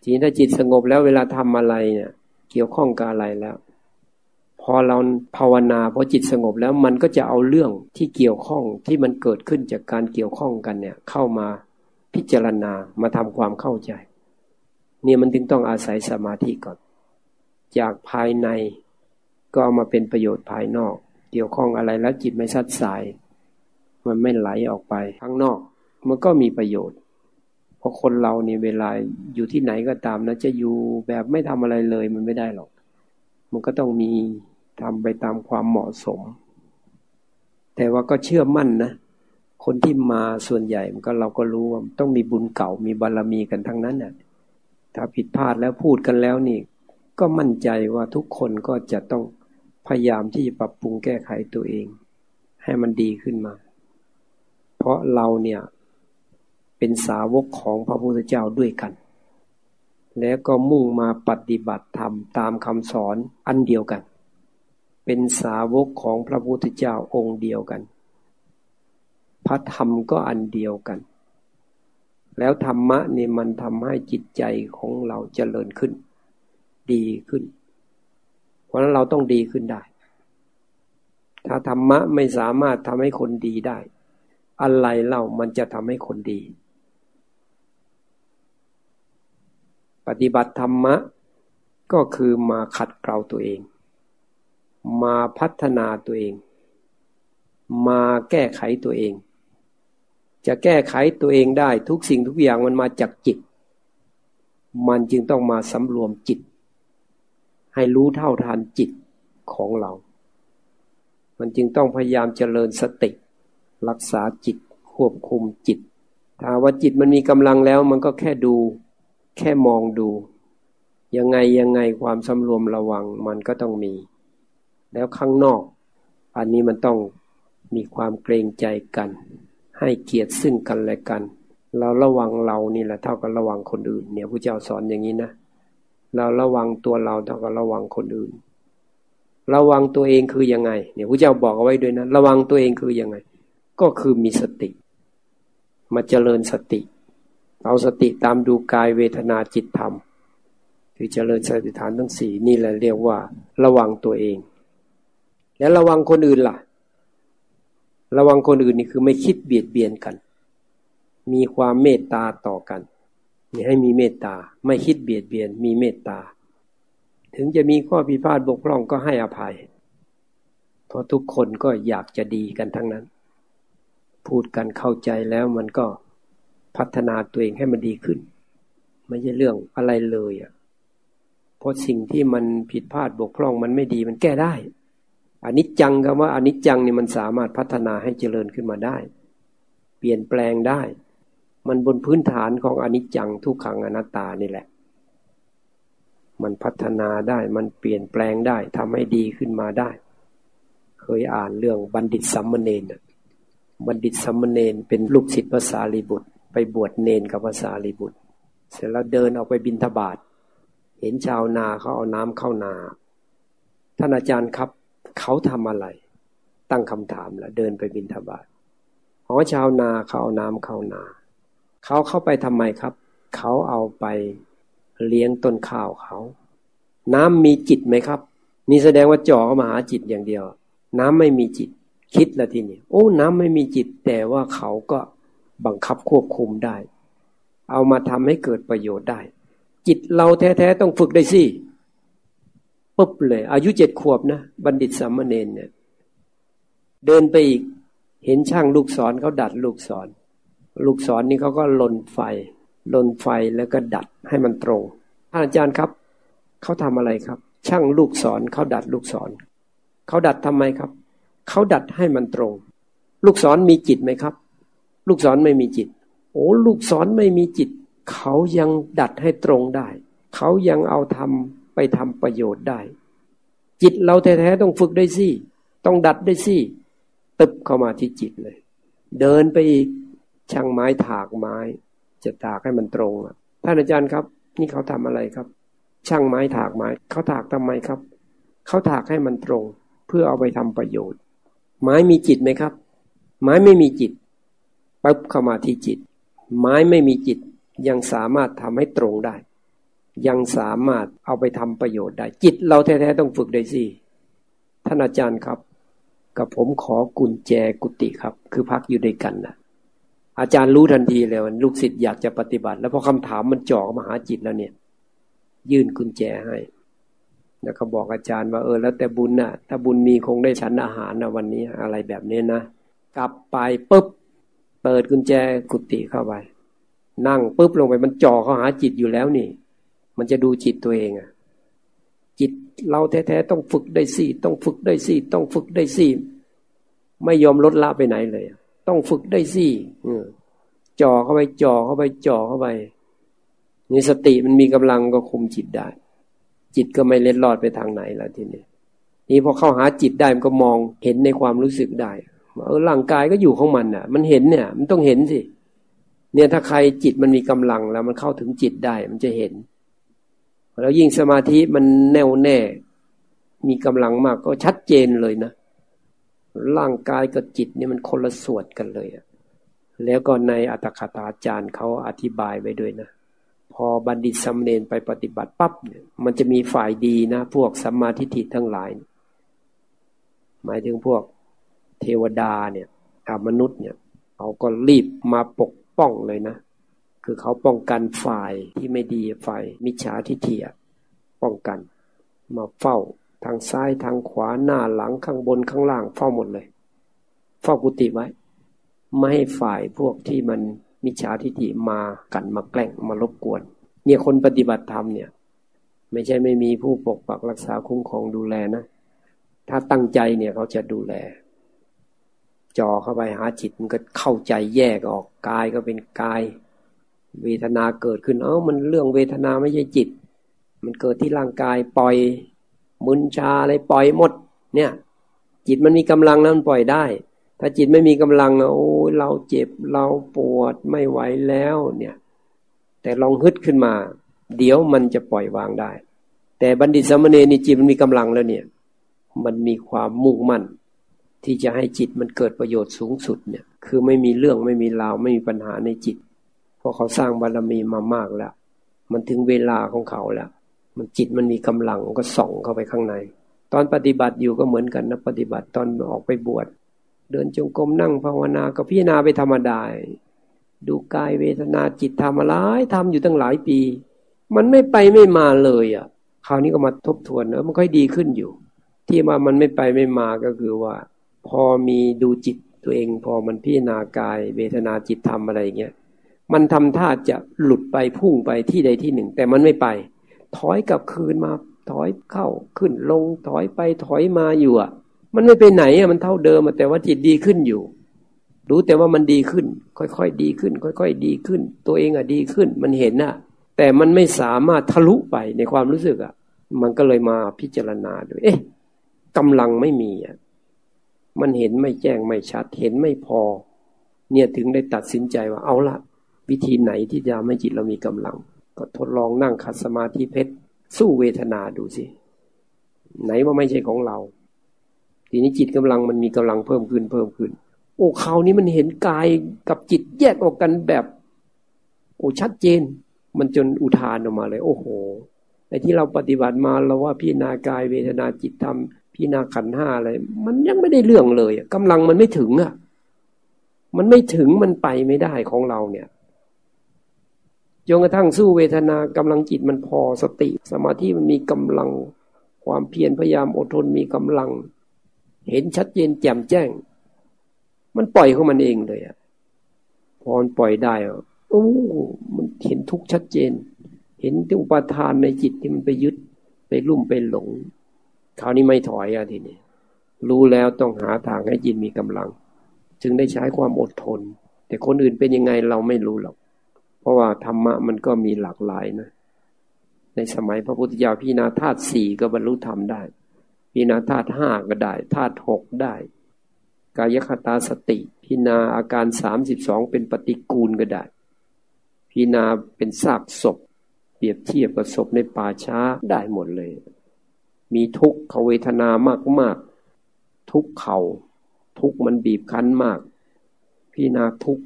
ทีนี้ถ้าจิตสงบแล้วเวลาทำอะไรเนี่ย เกี่ยวข้องกับอะไรแล้ว พอเราภาวนาพอจิตสงบแล้วมันก็จะเอาเรื่องที่เกี่ยวข้องที่มันเกิดขึ้นจากการเกี่ยวข้องกันเนี่ย เข้ามาพิจารณามาทำความเข้าใจ เนี่ยมันถึงต้องอาศัยสมาธิก่อน จากภายในก็เอามาเป็นประโยชน์ภายนอก เกี่ยวข้องอะไรแล้วจิตไม่ซัดสาย มันไม่ไหลออกไปข้างนอก มันก็มีประโยชน์ ราะคนเราเนี่ยเวลาอยู่ที่ไหนก็ตามนะจะอยู่แบบไม่ทำอะไรเลยมันไม่ได้หรอก มันก็ต้องมีทำไปตามความเหมาะสม แต่ว่าก็เชื่อมั่นนะคนที่มาส่วนใหญ่มันก็เราก็รู้ว่าต้องมีบุญเก่ามีบารรมีกันทั้งนั้นน่ะถ้าผิดพลาดแล้วพูดกันแล้วนี่ ก็มั่นใจว่าทุกคนก็จะต้องพยายามที่จะปรับปรุงแก้ไขตัวเอง ให้มันดีขึ้นมา เพราะเราเนี่ย เป็นสาวกของพระพุทธเจ้าด้วยกัน แล้วก็มุ่งมาปฏิบัติธรรมตามคำสอนอันเดียวกัน เป็นสาวกของพระพุทธเจ้าองค์เดียวกัน พระธรรมก็อันเดียวกัน แล้วธรรมะนี่มันทำให้จิตใจของเราเจริญขึ้น ดีขึ้น เพราะนั้นเราต้องดีขึ้นได้ ถ้าธรรมะไม่สามารถทำให้คนดีได้อะไรเล่ามันจะทำให้คนดี ปฏิบัติธรรมะ ก็คือมาขัดเกลาตัวเอง มาพัฒนาตัวเอง มาแก้ไขตัวเอง จะแก้ไขตัวเองได้ทุกสิ่งทุกอย่างมันมาจากจิต มันจึงต้องมาสำรวมจิต ให้รู้เท่าทานจิตของเรา มันจึงต้องพยายามเจริญสติ รักษาจิตควบคุมจิต ถ้าว่าจิตมันมีกำลังแล้วมันก็แค่ดู แค่มองดู ยังไงยังไงความสำรวมระวังมันก็ต้องมี แล้วข้างนอก อันนี้มันต้องมีความเกรงใจกัน ให้เกียรติซึ่งกันและกัน เราระวังเรานี่แหละเท่ากับระวังคนอื่น เนี่ยพระเจ้าสอนอย่างนี้นะ เราระวังตัวเราเท่ากับระวังคนอื่น ระวังตัวเองคือยังไง เนี่ยพระเจ้าบอกเอาไว้ด้วยนะ ระวังตัวเองคือยังไง ก็คือมีสติ มาเจริญสติ เอาสติตามดูกายเวทนาจิตธรรม คือเจริญสติฐานทั้งสี่นี่แหละเรียกว่า ระวังตัวเอง แล้วระวังคนอื่นล่ะ ระวังคนอื่นนี่คือไม่คิดเบียดเบียนกัน มีความเมตตาต่อกันนี่ให้มีเมตตา ไม่คิดเบียดเบียน มีเมตตา ถึงจะมีข้อพิพาทบกพร่องก็ให้อภัย เพราะทุกคนก็อยากจะดีกันทั้งนั้น พูดกันเข้าใจแล้วมันก็ พัฒนาตัวเองให้มันดีขึ้น ไม่ใช่เรื่องอะไรเลยอะเพราะสิ่งที่มันผิดพลาดบกพร่องมันไม่ดีมันแก้ได้อนิจจังคำว่าอนิจจังนี่มันสามารถพัฒนาให้เจริญขึ้นมาได้ เปลี่ยนแปลงได้ มันบนพื้นฐานของอนิจจังทุกขังอนัตตานี่แหละ มันพัฒนาได้มันเปลี่ยนแปลงได้ทำให้ดีขึ้นมาได้ เคยอ่านเรื่องบัณฑิตสัมมเนนบัณฑิตสัมมเนนเป็นลูกศิษย์ภาษาลีบุตร ไปบวชเนนกับภาษาลีบุตร เสร็จแล้วเดินออกไปบินทบาทเห็นชาวนาเขาเอาน้ำเข้านา ท่านอาจารย์ครับ เขาทำอะไร ตั้งคำถามแล้วเดินไปบินทบาทหอชาวนาเขาเอาน้ำเข้านา เขาเข้าไปทำไมครับ เขาเอาไปเลี้ยงต้นข้าวเขา น้ำมีจิตไหมครับ นี่แสดงว่าจ่อเข้ามาหาจิตอย่างเดียว น้ำไม่มีจิต คิดละทีนี้โอ้ น้ำไม่มีจิต แต่ว่าเขาก็ บังคับควบคุมได้ เอามาทำให้เกิดประโยชน์ได้ จิตเราแท้ๆต้องฝึกได้สิปุ๊บเลย อายุเจ็ดขวบนะบัณฑิตสามเณรเนี่ย เดินไปอีกเห็นช่างลูกศรเขาดัดลูกศร ลูกศรนี่เขาก็ลนไฟ ลนไฟแล้วก็ดัดให้มันตรงท่านอาจารย์ครับเขาทำอะไรครับ ช่างลูกศรเขาดัดลูกศรเขาดัดทำไมครับเขาดัดให้มันตรง ลูกศรมีจิตไหมครับ ลูกศรไม่มีจิต โอ้ลูกศรไม่มีจิต เขายังดัดให้ตรงได้ เขายังเอาทำไปทำประโยชน์ได้ จิตเราแท้ๆต้องฝึกได้สิต้องดัดได้สิตึบเข้ามาที่จิตเลย เดินไปอีกช่างไม้ถากไม้ จะถากให้มันตรงอะท่านอาจารย์ครับ นี่เขาทำอะไรครับ ช่างไม้ถากไม้เขาถากทำไมครับ เขาถากให้มันตรง เพื่อเอาไปทำประโยชน์ ไม้มีจิตไหมครับ ไม้ไม่มีจิต ปุ๊บเข้ามาที่จิต ไม้ไม่มีจิตยังสามารถทำให้ตรงได้ ยังสามารถเอาไปทำประโยชน์ได้ จิตเราแท้ๆต้องฝึกได้สิท่านอาจารย์ครับ กับผมขอกุญแจกุฏิครับ คือพักอยู่ด้วยกันนะอาจารย์รู้ทันทีเลยว่าลูกศิษย์อยากจะปฏิบัติ แล้วพอคำถามมันจ่อมาหาจิตแล้วเนี่ย ยื่นกุญแจให้แล้วก็บอกอาจารย์ว่าเออแล้วแต่บุญนะ่ะ ถ้าบุญมีคงได้ฉันอาหารนะวันนี้อะไรแบบนี้นะกลับไปปุ๊บ เปิดกุญแจกุฏิเข้าไป นั่งปุ๊บลงไปมันจ่อเข้าหาจิตอยู่แล้วนี่ มันจะดูจิตตัวเองอะจิตเราแท้ๆต้องฝึกได้สิต้องฝึกได้สิต้องฝึกได้สิไม่ยอมลดละไปไหนเลย ต้องฝึกได้สิจ่อเข้าไปจ่อเข้าไปจ่อเข้าไปนี่สติมันมีกำลังก็คุมจิตได้ จิตก็ไม่เล็ดลอดไปทางไหนแล้วทีนี้นี่พอเข้าหาจิตได้มันก็มองเห็นในความรู้สึกได้ เออร่างกายก็อยู่ของมันอะ มันเห็นเนี่ย มันต้องเห็นสิเนี่ยถ้าใครจิตมันมีกำลังแล้วมันเข้าถึงจิตได้มันจะเห็น แล้วยิ่งสมาธิมันแน่วแน่ มีกำลังมากก็ชัดเจนเลยนะ ร่างกายกับจิตเนี่ยมันคนละส่วนกันเลยอะแล้วก็ในอัตถคถาจารย์เขาอธิบายไว้ด้วยนะ พอบัณฑิตสำเนนไปปฏิบัติปั๊บเนี่ยมันจะมีฝ่ายดีนะ พวกสัมมาทิฏฐิทั้งหลาย หมายถึงพวก เทวดาเนี่ยมนุษย์เนี่ยเขาก็รีบมาปกป้องเลยนะ คือเขาป้องกันฝ่ายที่ไม่ดีฝ่ายมิจฉาทิฏฐิป้องกัน มาเฝ้าทางซ้ายทางขวาหน้าหลังข้างบนข้างล่างเฝ้าหมดเลย เฝ้ากุฏิไว้ ไม่ให้ฝ่ายพวกที่มันมิจฉาทิฏฐิมากันมาแกล้งมารบกวน เนี่ยคนปฏิบัติธรรมเนี่ย ไม่ใช่ไม่มีผู้ปกปักรักษาคุ้มครองดูแลนะ ถ้าตั้งใจเนี่ยเขาจะดูแล จ่อเข้าไปหาจิตมันก็เข้าใจแยกออกกายก็เป็นกาย เวทนาเกิดขึ้นเอ้ามันเรื่องเวทนาไม่ใช่จิต มันเกิดที่ร่างกายปล่อยมุนชาอะไรปล่อยหมด เนี่ย จิตมันมีกำลังแล้วมันปล่อยได้ ถ้าจิตไม่มีกำลังนะโอ้เราเจ็บเราปวดไม่ไหวแล้วเนี่ย แต่ลองฮึดขึ้นมา เดี๋ยวมันจะปล่อยวางได้ แต่บัณฑิตสมณีนี่จิตมันมีกำลังแล้วเนี่ย มันมีความมุ่งมั่น ที่จะให้จิตมันเกิดประโยชน์สูงสุดเนี่ย คือไม่มีเรื่องไม่มีราวไม่มีปัญหาในจิต เพราะเขาสร้างบารมีมามากแล้ว มันถึงเวลาของเขาแล้ว มันจิตมันมีกำลังก็ส่องเข้าไปข้างใน ตอนปฏิบัติอยู่ก็เหมือนกันนะปฏิบัติตอนออกไปบวชเดินจงกรมนั่งภาวนาก็พิจารณาไปธรรมดาดูกายเวทนาจิตทำอะไรทำอยู่ตั้งหลายปี มันไม่ไปไม่มาเลยอะ คราวนี้ก็มาทบทวนเนอะมันค่อยดีขึ้นอยู่ ที่มามันไม่ไปไม่มาก็คือว่า พอมีดูจิตตัวเอง พอมันพิจารณากาย เวทนาจิตธรรมอะไรเงี้ยมันทำท่าจะหลุดไปพุ่งไปที่ใดที่หนึ่ง แต่มันไม่ไป ถอยกลับคืนมา ถอยเข้าขึ้นลง ถอยไปถอยมาอยู่อะ มันไม่ไปไหนอะมันเท่าเดิมแต่ว่าจิตดีขึ้นอยู่ รู้แต่ว่ามันดีขึ้น ค่อยๆดีขึ้น ค่อย ๆ ดีขึ้น ตัวเองอะดีขึ้น มันเห็นอะ แต่มันไม่สามารถทะลุไปในความรู้สึกอะ มันก็เลยมาพิจารณาดูเอ๊ะกำลังไม่มีอะ มันเห็นไม่แจ้งไม่ชัด เห็นไม่พอ เนี่ยถึงได้ตัดสินใจว่าเอาละวิธีไหนที่จะไม่จิตเรามีกำลัง ก็ทดลองนั่งขัดสมาธิเพชรสู้เวทนาดูสิ ไหนว่าไม่ใช่ของเรา ทีนี้จิตกำลังมันมีกำลังเพิ่มขึ้นเพิ่มขึ้น โอ้เขานี้มันเห็นกายกับจิตแยกออกกันแบบ โอ้ชัดเจน มันจนอุทานออกมาเลย โอ้โหไอ้ที่เราปฏิบัติมาเราว่าพิจารณากายเวทนาจิตธรรม พิจารณาขันห้าอะไร มันยังไม่ได้เรื่องเลยกำลังมันไม่ถึงอะ มันไม่ถึงมันไปไม่ได้ของเราเนี่ยจนกระทั่งสู้เวทนากำลังจิตมันพอสติ สมาธิมันมีกำลัง ความเพียรพยายามอดทนมีกำลัง เห็นชัดเจนแจ่มแจ้ง มันปล่อยของมันเองเลยอะพอปล่อยได้อะโอ้มันเห็นทุกชัดเจน เห็นที่อุปทานในจิตที่มันไปยึดไปลุ่มไปหลง คราวนี้ไม่ถอยอะทีนี้รู้แล้วต้องหาทางให้จิตมีกำลัง จึงได้ใช้ความอดทน แต่คนอื่นเป็นยังไงเราไม่รู้หรอก เพราะว่าธรรมะมันก็มีหลากหลายนะ ในสมัยพระพุทธเจ้าพี่นาธาตุสี่ก็บรรลุธรรมได้พี่นาธาตุห้าก็ได้ธาตุหกได้ กายคตาสติพี่นาอาการสามสิบสองเป็นปฏิกูลก็ได้พี่นาเป็นซากศพ เปรียบเทียบกับศพในป่าช้าได้หมดเลย มีทุกขเวทนามากมากทุกเขา่าทุกมันบีบคั้นมาก พี่นาทุก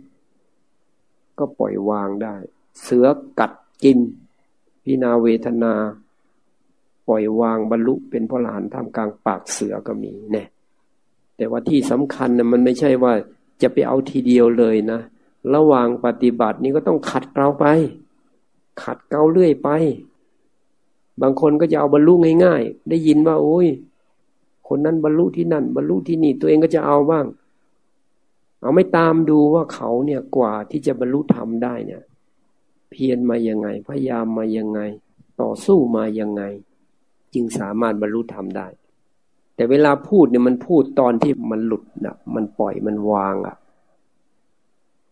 ก็ปล่อยวางได้ เสือกัดกินพินาเวทนา ปล่อยวางบรรลุเป็นพระหลานท่ามกลางปากเสือก็มีแน่แต่ว่าที่สำคัญนะมันไม่ใช่ว่าจะไปเอาทีเดียวเลยนะระหว่างปฏิบัตินี้ก็ต้องขัดเกลาไป ขัดเกลาเรื่อยไป บางคนก็จะเอาบรรลุง่ายๆ ได้ยินว่า โอ้ย คนนั้นบรรลุที่นั่น บรรลุที่นี่ ตัวเองก็จะเอาบ้าง เอาไม่ตามดูว่าเขาเนี่ยกว่าที่จะบรรลุธรรมได้เนี่ย เพียรมายังไง พยายามมายังไง ต่อสู้มายังไง จึงสามารถบรรลุธรรมได้ แต่เวลาพูดเนี่ยมันพูดตอนที่มันหลุดนะมันปล่อยมันวางอะ่ะ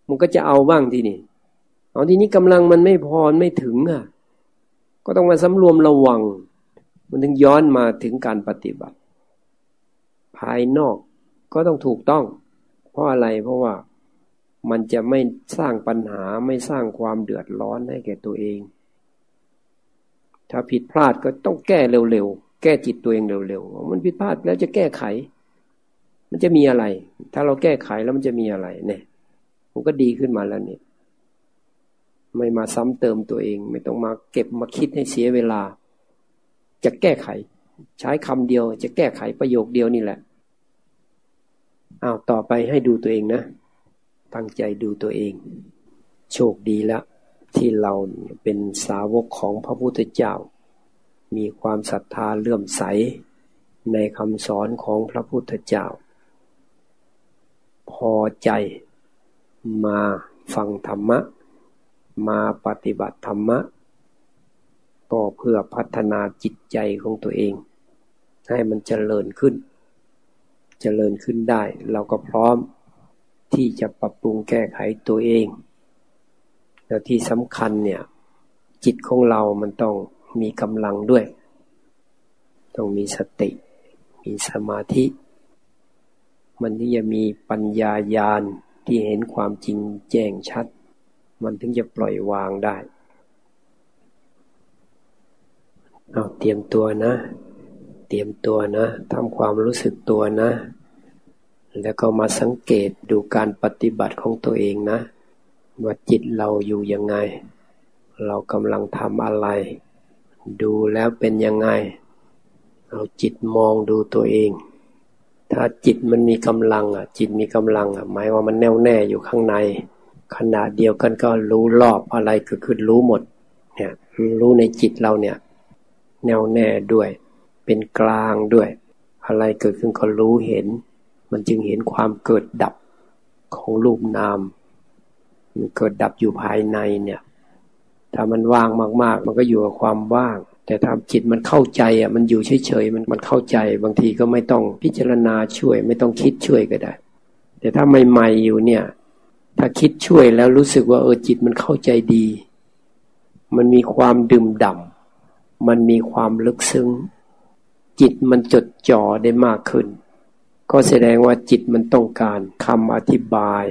มันก็จะเอาบ้างทีนี่เอาทีนี้กำลังมันไม่พอไม่ถึงอะ ก็ต้องมาสำรวมระวัง มันถึงย้อนมาถึงการปฏิบัติ ภายนอกก็ต้องถูกต้อง เพราะอะไรเพราะว่ามันจะไม่สร้างปัญหาไม่สร้างความเดือดร้อนให้แก่ตัวเอง ถ้าผิดพลาดก็ต้องแก้เร็วๆ แก้จิตตัวเองเร็วๆ มันผิดพลาดแล้วจะแก้ไข มันจะมีอะไร ถ้าเราแก้ไขแล้วมันจะมีอะไรเนี่ย มันก็ดีขึ้นมาแล้วเนี่ย ไม่มาซ้ำเติมตัวเอง ไม่ต้องมาเก็บมาคิดให้เสียเวลา จะแก้ไข ใช้คำเดียว จะแก้ไขประโยคเดียวนี่แหละเอาวต่อไปให้ดูตัวเองนะ ตั้งใจดูตัวเอง โชคดีแล้วที่เราเป็นสาวกของพระพุทธเจ้า มีความศรัทธาเลื่อมใสในคำสอนของพระพุทธเจ้า พอใจมาฟังธรรมะ มาปฏิบัติธรรมะก็เพื่อพัฒนาจิตใจของตัวเอง ให้มันเจริญขึ้น เจริญขึ้นได้ เราก็พร้อมที่จะปรับปรุงแก้ไขตัวเอง แล้วที่สำคัญเนี่ย จิตของเรามันต้องมีกำลังด้วย ต้องมีสติ มีสมาธิ มันที่จะมีปัญญาญาณที่เห็นความจริงแจ้งชัด มันถึงจะปล่อยวางได้ เอาเตรียมตัวนะ เตรียมตัวนะทำความรู้สึกตัวนะ แล้วก็มาสังเกตดูการปฏิบัติของตัวเองนะ ว่าจิตเราอยู่ยังไง เรากำลังทำอะไร ดูแล้วเป็นยังไง เอาจิตมองดูตัวเองถ้าจิตมันมีกำลังอะ จิตมีกำลังอะหมายว่ามันแน่วแน่อยู่ข้างใน ขณะเดียวกันก็รู้รอบอะไรก็คือรู้หมด เนี่ยรู้ในจิตเราเนี่ย แน่วแน่ด้วย เป็นกลางด้วย อะไรเกิดขึ้นก็รู้เห็น มันจึงเห็นความเกิดดับของรูปนามมันเกิดดับอยู่ภายในเนี่ย ถ้ามันว่างมาก ๆ มันก็อยู่กับความว่าง แต่ถ้าจิตมันเข้าใจอะ มันอยู่เฉยๆมันมันเข้าใจ บางทีก็ไม่ต้องพิจารณาช่วย ไม่ต้องคิดช่วยก็ได้ แต่ถ้าใหม่ๆอยู่เนี่ย ถ้าคิดช่วยแล้วรู้สึกว่าเออจิตมันเข้าใจดี มันมีความดื่มด่ามันมีความลึกซึ้ง จิตมันจดจ่อได้มากขึ้น ก็แสดงว่าจิตมันต้องการคำอธิบาย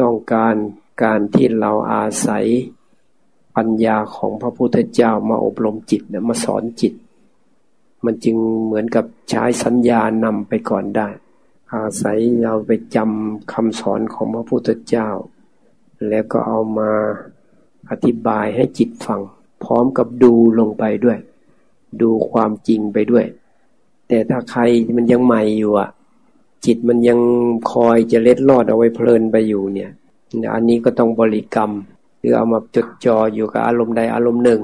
ต้องการการที่เราอาศัยปัญญาของพระพุทธเจ้ามาอบรมจิตนะมาสอนจิต มันจึงเหมือนกับใช้สัญญานำไปก่อนได้ อาศัยเราไปจำคำสอนของพระพุทธเจ้า แล้วก็เอามาอธิบายให้จิตฟัง พร้อมกับดูลงไปด้วย ดูความจริงไปด้วย แต่ถ้าใครมันยังใหม่อยู่อะ จิตมันยังคอยจะเล็ดลอดเอาไว้เพลินไปอยู่เนี่ยอันนี้ก็ต้องบริกรรม หรือเอามาจดจ่ออยู่กับอารมณ์ใดอารมณ์หนึ่ง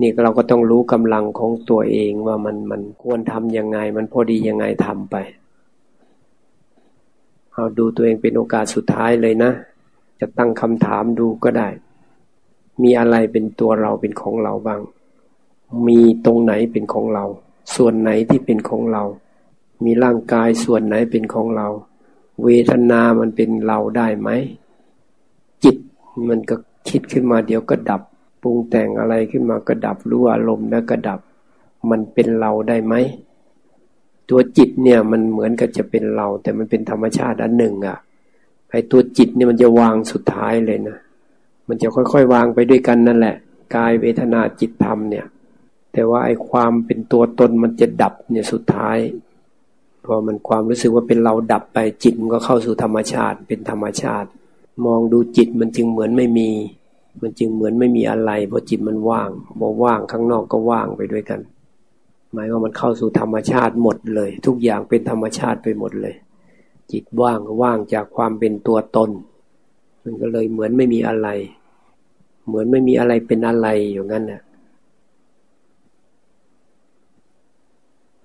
นี่เราก็ต้องรู้กำลังของตัวเองว่ามันมันควรทำยังไง มันพอดียังไงทำไป เอาดูตัวเองเป็นโอกาสสุดท้ายเลยนะ จะตั้งคำถามดูก็ได้ มีอะไรเป็นตัวเราเป็นของเราบ้าง มีตรงไหนเป็นของเรา ส่วนไหนที่เป็นของเรา มีร่างกายส่วนไหนเป็นของเรา เวทนามันเป็นเราได้ไหม จิตมันก็คิดขึ้นมาเดี๋ยวก็ดับ ปรุงแต่งอะไรขึ้นมาก็ดับรู้อารมณ์แล้วก็ดับ มันเป็นเราได้ไหม ตัวจิตเนี่ยมันเหมือนกับจะเป็นเรา แต่มันเป็นธรรมชาติอันหนึ่งอะ่ะไอ้ตัวจิตเนี่ยมันจะวางสุดท้ายเลยนะมันจะค่อยๆวางไปด้วยกันนั่นแหละกายเวทนาจิตธรรมเนี่ย แต่ว่าไอ้ความเป็นตัวตนมันจะดับเนี่ยสุดท้ายพอมันความรู้สึกว่าเป็นเราดับไปจิตมันก็เข้าสู่ธรรมชาติเป็นธรรมชาติ มองดูจิตมันจึงเหมือนไม่มี มันจึงเหมือนไม่มีอะไรเพราะจิตมันว่างพอว่างข้างนอกก็ว่างไปด้วยกัน หมายว่ามันเข้าสู่ธรรมชาติหมดเลย ทุกอย่างเป็นธรรมชาติไปหมดเลย จิตว่างว่างจากความเป็นตัวตน มันก็เลยเหมือนไม่มีอะไร เหมือนไม่มีอะไรเป็นอะไรอย่างนั้นน่ะ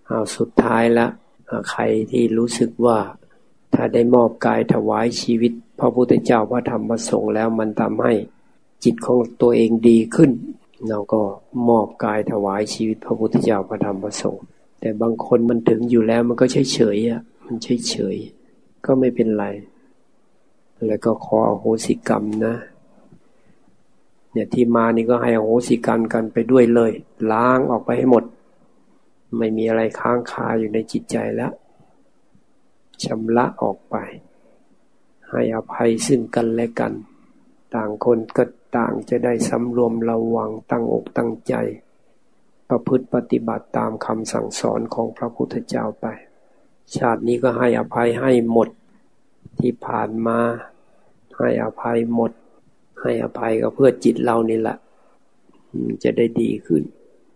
เอาสุดท้ายละใครที่รู้สึกว่าถ้าได้มอบกายถวายชีวิตพระพุทธเจ้าพระธรรมพระสงฆ์แล้วมันทำให้จิตของตัวเองดีขึ้น เราก็มอบกายถวายชีวิตพระพุทธเจ้าพระธรรมพระสงฆ์แต่บางคนมันถึงอยู่แล้วมันก็เฉยเฉยอะ มันเฉยเฉยก็ไม่เป็นไร แล้วก็ขออโหสิกรรมนะ เนี่ยที่มานี่ก็ให้อโหสิกรรมกันไปด้วยเลย ล้างออกไปให้หมด ไม่มีอะไรค้างคาอยู่ในจิตใจแล้วชำระออกไป ให้อภัยซึ่งกันและกัน ต่างคนก็ ต่างจะได้สำรวมระวังตั้งอกตั้งใจ ประพฤติปฏิบัติตามคำสั่งสอนของพระพุทธเจ้าไป ชาตินี้ก็ให้อภัยให้หมดที่ผ่านมา ให้อภัยหมด ให้อภัยก็เพื่อจิตเรานี่แหละมันจะได้ดีขึ้น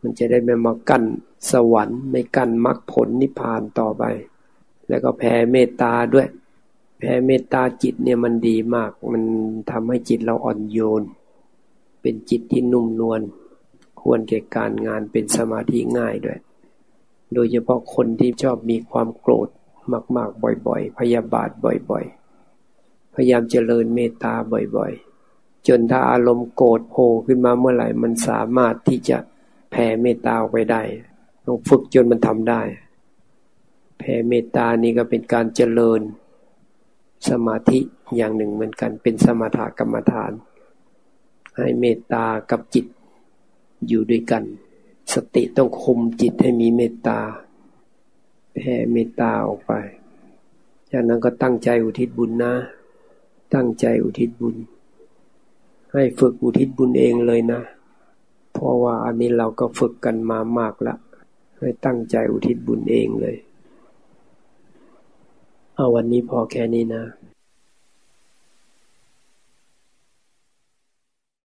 มันจะได้ไม่มากั้นสวรรค์ไม่กั้นมรรคผลนิพพานต่อไป แล้วก็แผ่เมตตาด้วยแผ่เมตตาจิตเนี่ยมันดีมาก มันทำให้จิตเราอ่อนโยน เป็นจิตที่นุ่มนวลควรแก่การงานเป็นสมาธิง่ายด้วย โดยเฉพาะคนที่ชอบมีความโกรธมาก ๆ บ่อย ๆ พยาบาทบ่อย ๆ พยายามเจริญเมตตาบ่อย ๆ จนถ้าอารมณ์โกรธโผล่ขึ้นมาเมื่อไหร่มันสามารถที่จะแผ่เมตตาไปได้ต้องฝึกจนมันทำได้ แผ่เมตตานี่ก็เป็นการเจริญสมาธิอย่างหนึ่งเหมือนกันเป็นสมถกรรมฐาน ให้เมตตากับจิตอยู่ด้วยกัน สติต้องคุมจิตให้มีเมตตาแผ่เมตตาออกไป จากนั้นก็ตั้งใจอุทิศบุญนะ ตั้งใจอุทิศบุญ ให้ฝึกอุทิศบุญเองเลยนะ เพราะว่าอันนี้เราก็ฝึกกันมามากแล้วให้ตั้งใจอุทิศบุญเองเลย เอาวันนี้พอแค่นี้นะ